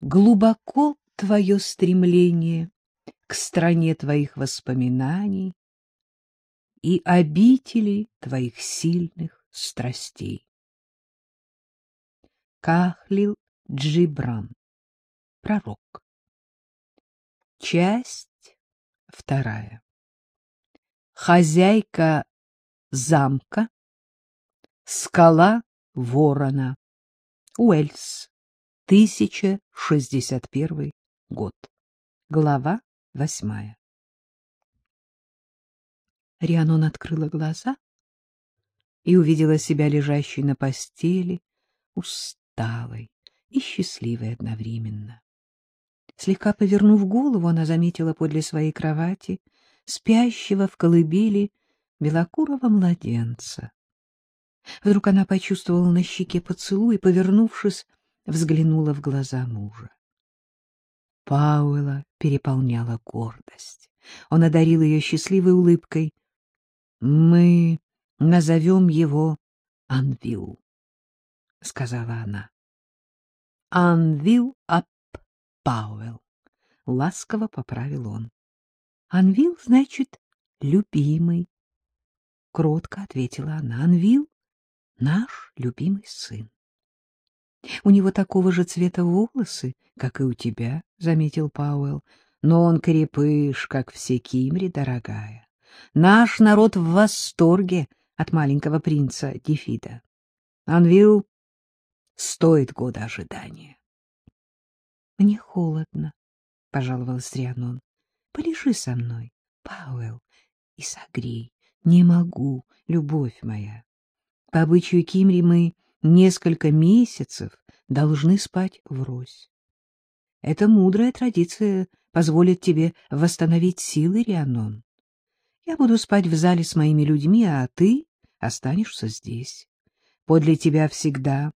глубоко твое стремление к стране твоих воспоминаний и обители твоих сильных страстей. Кахлил Джибран. Пророк. Часть вторая. Хозяйка замка. Скала ворона. Уэльс. 1061 год. Глава восьмая. Рианон открыла глаза и увидела себя лежащей на постели, усталой и счастливой одновременно. Слегка повернув голову, она заметила подле своей кровати спящего в колыбели белокурого младенца. Вдруг она почувствовала на щеке поцелуй и, повернувшись, взглянула в глаза мужа. Пауэлла переполняла гордость. Он одарил ее счастливой улыбкой. — Мы назовем его Анвил, — сказала она. — Анвил ап Пауэлл, — ласково поправил он. — Анвил, значит, любимый. Кротко ответила она. — Анвил — наш любимый сын. — У него такого же цвета волосы, как и у тебя, — заметил Пауэлл. — Но он крепыш, как все Кимри, дорогая. Наш народ в восторге от маленького принца Дефида. Анвил стоит года ожидания. — Мне холодно, — пожаловалась Рианон. — Полежи со мной, Пауэлл, и согрей. Не могу, любовь моя. По обычаю Кимри мы несколько месяцев должны спать врозь. Эта мудрая традиция позволит тебе восстановить силы, Рианон. Я буду спать в зале с моими людьми, а ты останешься здесь. Подле тебя всегда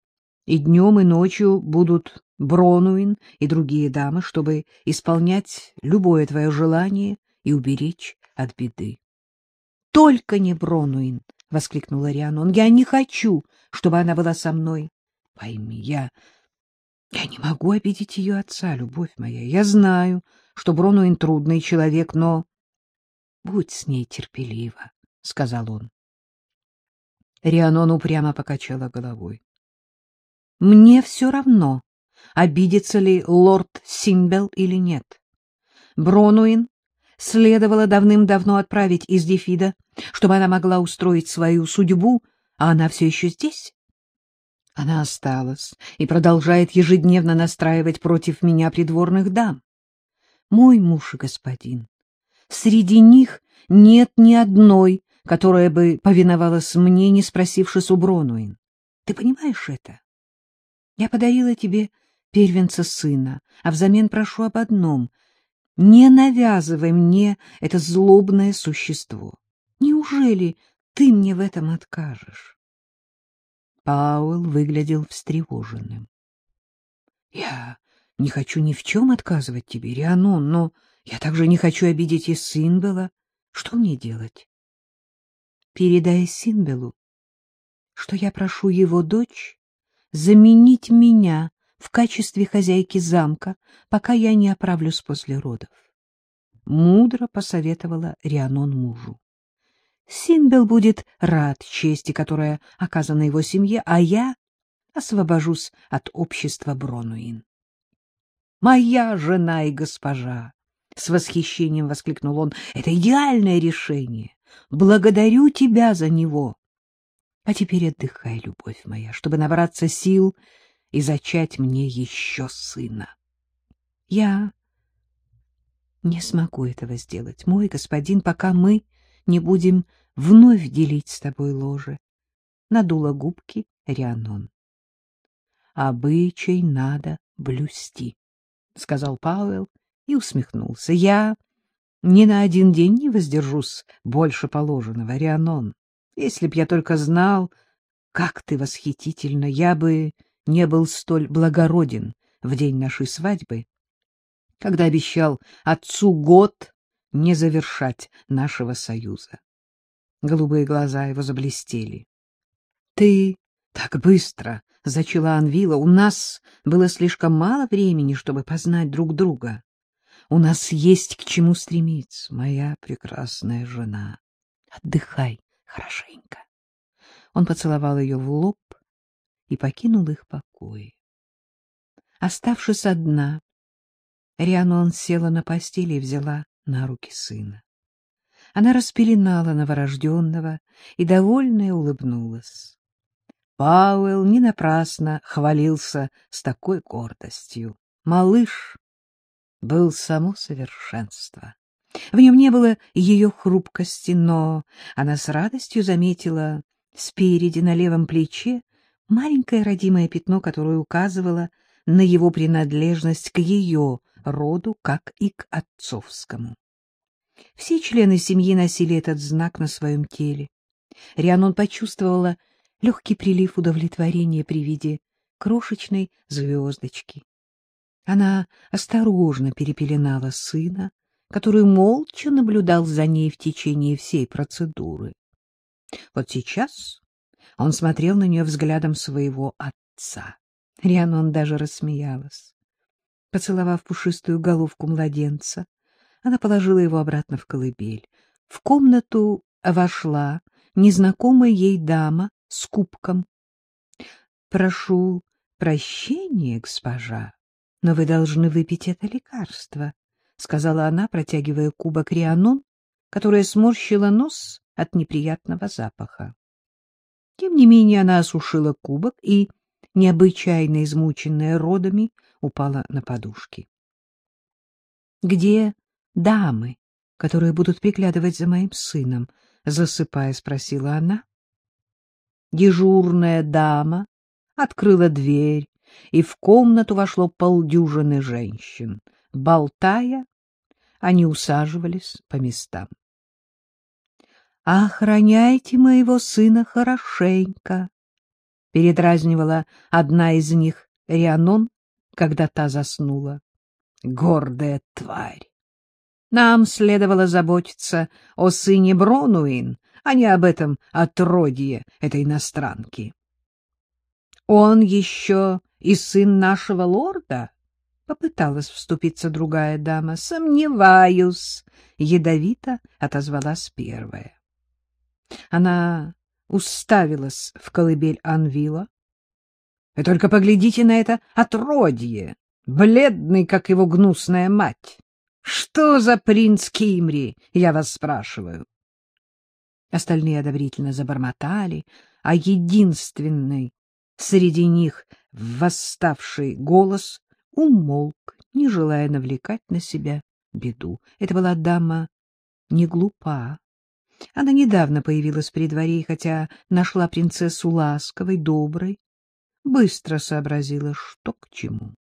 и днем, и ночью будут Бронуин и другие дамы, чтобы исполнять любое твое желание и уберечь от беды. — Только не Бронуин! — воскликнула Рианон. — Я не хочу, чтобы она была со мной. Пойми, я... Я не могу обидеть ее отца, любовь моя. Я знаю, что Бронуин трудный человек, но... — Будь с ней терпелива, — сказал он. Рианон упрямо покачала головой. — Мне все равно, обидится ли лорд Симбел или нет. Бронуин следовало давным-давно отправить из Дефида, чтобы она могла устроить свою судьбу, а она все еще здесь. Она осталась и продолжает ежедневно настраивать против меня придворных дам. Мой муж и господин, среди них нет ни одной, которая бы повиновалась мне, не спросившись у Бронуин. Ты понимаешь это? Я подарила тебе первенца сына, а взамен прошу об одном — не навязывай мне это злобное существо. Неужели ты мне в этом откажешь? Пауэлл выглядел встревоженным. — Я не хочу ни в чем отказывать тебе, Рианон, но я также не хочу обидеть и Синбела. Что мне делать? — Передай Синбелу, что я прошу его дочь заменить меня в качестве хозяйки замка, пока я не оправлюсь после родов. Мудро посоветовала Рианон мужу. Синбел будет рад чести, которая оказана его семье, а я освобожусь от общества Бронуин. «Моя жена и госпожа!» — с восхищением воскликнул он. «Это идеальное решение! Благодарю тебя за него!» А теперь отдыхай, любовь моя, чтобы набраться сил и зачать мне еще сына. Я не смогу этого сделать, мой господин, пока мы не будем вновь делить с тобой ложе. Надула губки Рианон. Обычай надо блюсти, — сказал Пауэлл и усмехнулся. Я ни на один день не воздержусь больше положенного, Рианон. Если б я только знал, как ты восхитительно, я бы не был столь благороден в день нашей свадьбы, когда обещал отцу год не завершать нашего союза. Голубые глаза его заблестели. — Ты Так быстро зачала Анвила. У нас было слишком мало времени, чтобы познать друг друга. У нас есть к чему стремиться, моя прекрасная жена. Отдыхай хорошенько. Он поцеловал ее в лоб и покинул их покои. Оставшись одна, Рианон села на постели и взяла на руки сына. Она распеленала новорожденного и, довольная, улыбнулась. Пауэлл не напрасно хвалился с такой гордостью. Малыш был само совершенство. В нем не было ее хрупкости, но она с радостью заметила спереди на левом плече маленькое родимое пятно, которое указывало на его принадлежность к ее роду, как и к отцовскому. Все члены семьи носили этот знак на своем теле. Рианон почувствовала легкий прилив удовлетворения при виде крошечной звездочки. Она осторожно перепеленала сына, который молча наблюдал за ней в течение всей процедуры. Вот сейчас он смотрел на нее взглядом своего отца. Рианон даже рассмеялась. Поцеловав пушистую головку младенца, она положила его обратно в колыбель. В комнату вошла незнакомая ей дама с кубком. — Прошу прощения, госпожа, но вы должны выпить это лекарство, — сказала она, протягивая кубок Рианон, которая сморщила нос от неприятного запаха. Тем не менее она осушила кубок и, необычайно измученная родами, упала на подушки. — Где дамы, которые будут приглядывать за моим сыном? — засыпая, спросила она. Дежурная дама открыла дверь, и в комнату вошло полдюжины женщин. Болтая, они усаживались по местам. — Охраняйте моего сына хорошенько, — передразнивала одна из них Рианон, когда та заснула. Гордая тварь! Нам следовало заботиться о сыне Бронуин, а не об этом отродье этой иностранки. Он еще и сын нашего лорда? Попыталась вступиться другая дама. Сомневаюсь, ядовито отозвалась первая. Она уставилась в колыбель Анвила. — Вы только поглядите на это отродье, бледный, как его гнусная мать. Что за принц Кимри, я вас спрашиваю? Остальные одобрительно забормотали, а единственный среди них восставший голос умолк, не желая навлекать на себя беду. Это была дама не глупа. Она недавно появилась при дворе, хотя нашла принцессу ласковой, доброй, быстро сообразила, что к чему.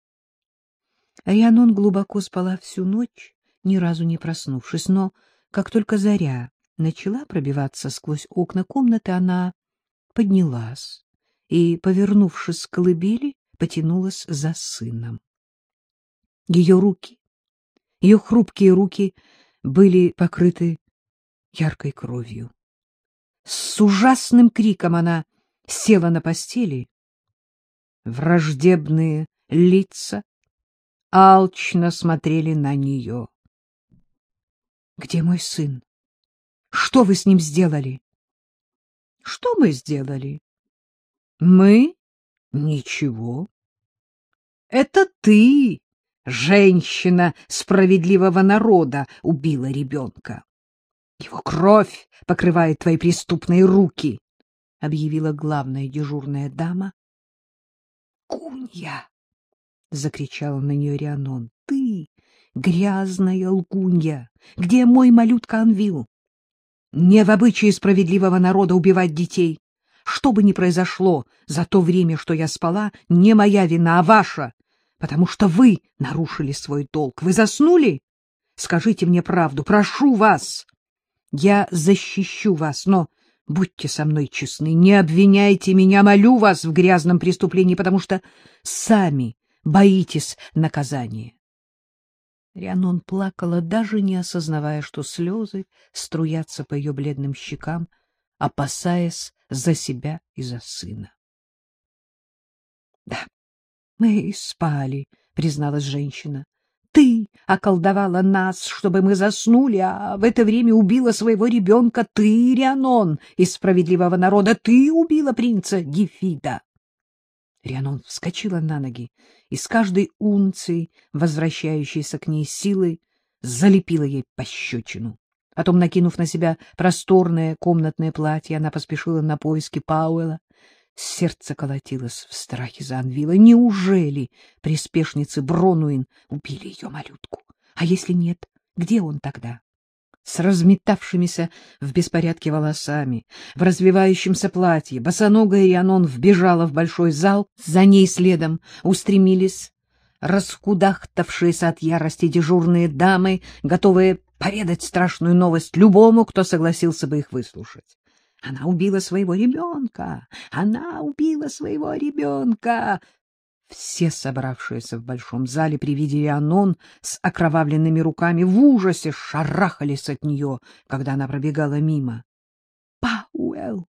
Рианон глубоко спала всю ночь, ни разу не проснувшись, но как только заря начала пробиваться сквозь окна комнаты, она поднялась и, повернувшись к колыбели, потянулась за сыном. Ее руки, ее хрупкие руки были покрыты яркой кровью. С ужасным криком она села на постели. Враждебные лица алчно смотрели на нее. — Где мой сын? Что вы с ним сделали? — Что мы сделали? — Мы? Ничего. — Это ты, женщина справедливого народа, убила ребенка. Его кровь покрывает твои преступные руки, — объявила главная дежурная дама. — Кунья! — закричала на нее Рианон. — Ты, грязная лгунья! Где мой малютка Анвил? Не в обычае справедливого народа убивать детей. Что бы ни произошло за то время, что я спала, не моя вина, а ваша, потому что вы нарушили свой долг. Вы заснули? Скажите мне правду, прошу вас. Я защищу вас, но будьте со мной честны, не обвиняйте меня, молю вас в грязном преступлении, потому что сами боитесь наказания. Рианон плакала, даже не осознавая, что слезы струятся по ее бледным щекам, опасаясь за себя и за сына. Да, мы спали, призналась женщина. Ты околдовала нас, чтобы мы заснули, а в это время убила своего ребенка. Ты, Рианон, из справедливого народа, ты убила принца Гефида. Рианон вскочила на ноги и с каждой унцией, возвращающейся к ней силой, залепила ей пощечину. Потом, накинув на себя просторное комнатное платье, она поспешила на поиски Пауэлла. Сердце колотилось в страхе за Анвила. Неужели приспешницы Бронуин убили ее малютку? А если нет, где он тогда? С разметавшимися в беспорядке волосами, в развивающемся платье, босоногая Рианон вбежала в большой зал, за ней следом устремились раскудахтавшиеся от ярости дежурные дамы, готовые поведать страшную новость любому, кто согласился бы их выслушать. Она убила своего ребенка! Она убила своего ребенка! Все собравшиеся в большом зале при виде Рианон с окровавленными руками в ужасе шарахались от нее, когда она пробегала мимо. «Пауэлл!»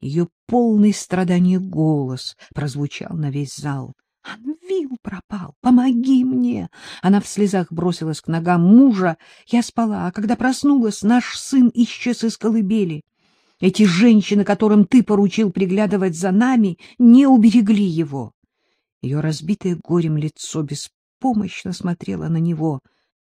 Ее полный страдания голос прозвучал на весь зал. «Анвил пропал! Помоги мне!» Она в слезах бросилась к ногам мужа. Я спала, а когда проснулась, наш сын исчез из колыбели. Эти женщины, которым ты поручил приглядывать за нами, не уберегли его. Ее разбитое горем лицо беспомощно смотрело на него —